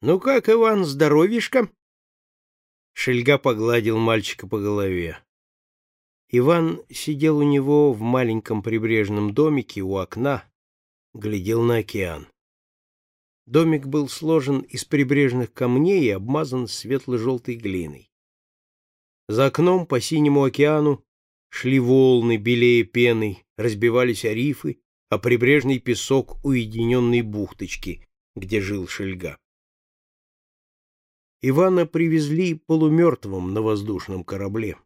Ну как, Иван, здоровишко? Шельга погладил мальчика по голове. Иван сидел у него в маленьком прибрежном домике у окна, глядел на океан. Домик был сложен из прибрежных камней и обмазан светло-желтой глиной. За окном по синему океану шли волны, белее пеной, разбивались о рифы, а прибрежный песок уединенной бухточки, где жил Шельга. Ивана привезли полумертвым на воздушном корабле.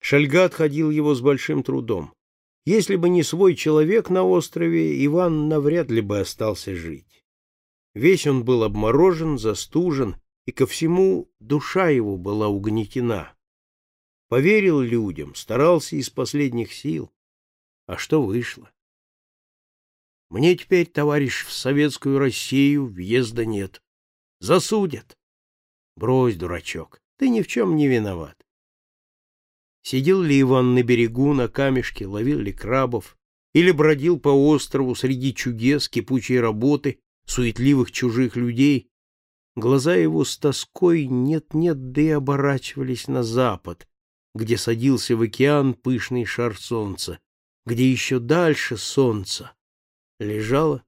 Шельга отходил его с большим трудом. Если бы не свой человек на острове, Иван навряд ли бы остался жить. Весь он был обморожен, застужен, и ко всему душа его была угнетена. Поверил людям, старался из последних сил. А что вышло? Мне теперь, товарищ, в советскую Россию въезда нет. Засудят. Брось, дурачок, ты ни в чем не виноват. Сидел ли Иван на берегу, на камешке, ловил ли крабов, или бродил по острову среди чудес, кипучей работы, суетливых чужих людей, глаза его с тоской нет-нет, да и оборачивались на запад, где садился в океан пышный шар солнца, где еще дальше солнца лежала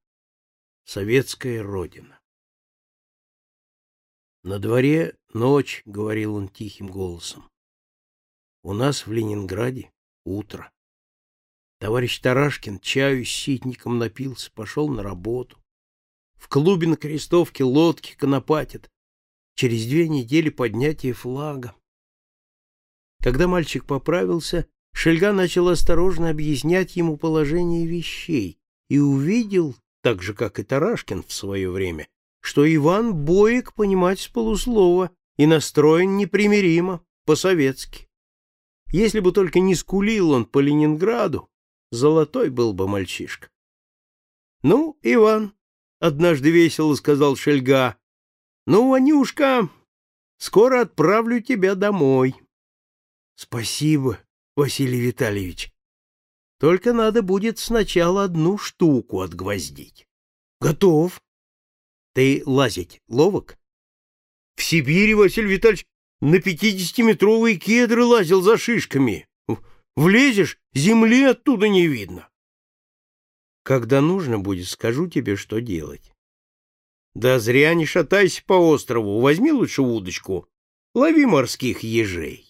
советская родина. На дворе ночь, — говорил он тихим голосом. У нас в Ленинграде утро. Товарищ Тарашкин чаю с ситником напился, пошел на работу. В клубе на Крестовке лодки конопатят. Через две недели поднятие флага. Когда мальчик поправился, Шельга начал осторожно объяснять ему положение вещей и увидел, так же, как и Тарашкин в свое время, что Иван боек понимать с полуслова и настроен непримиримо, по-советски. Если бы только не скулил он по Ленинграду, золотой был бы мальчишка. — Ну, Иван, — однажды весело сказал Шельга, — ну, Ванюшка, скоро отправлю тебя домой. — Спасибо, Василий Витальевич. Только надо будет сначала одну штуку отгвоздить. — Готов. — Ты лазить ловок? — В Сибири, Василий Витальевич, на пятидесятиметровые кедры лазил за шишками. Влезешь, земли оттуда не видно. Когда нужно будет, скажу тебе, что делать. Да зря не шатайся по острову, возьми лучше удочку, лови морских ежей.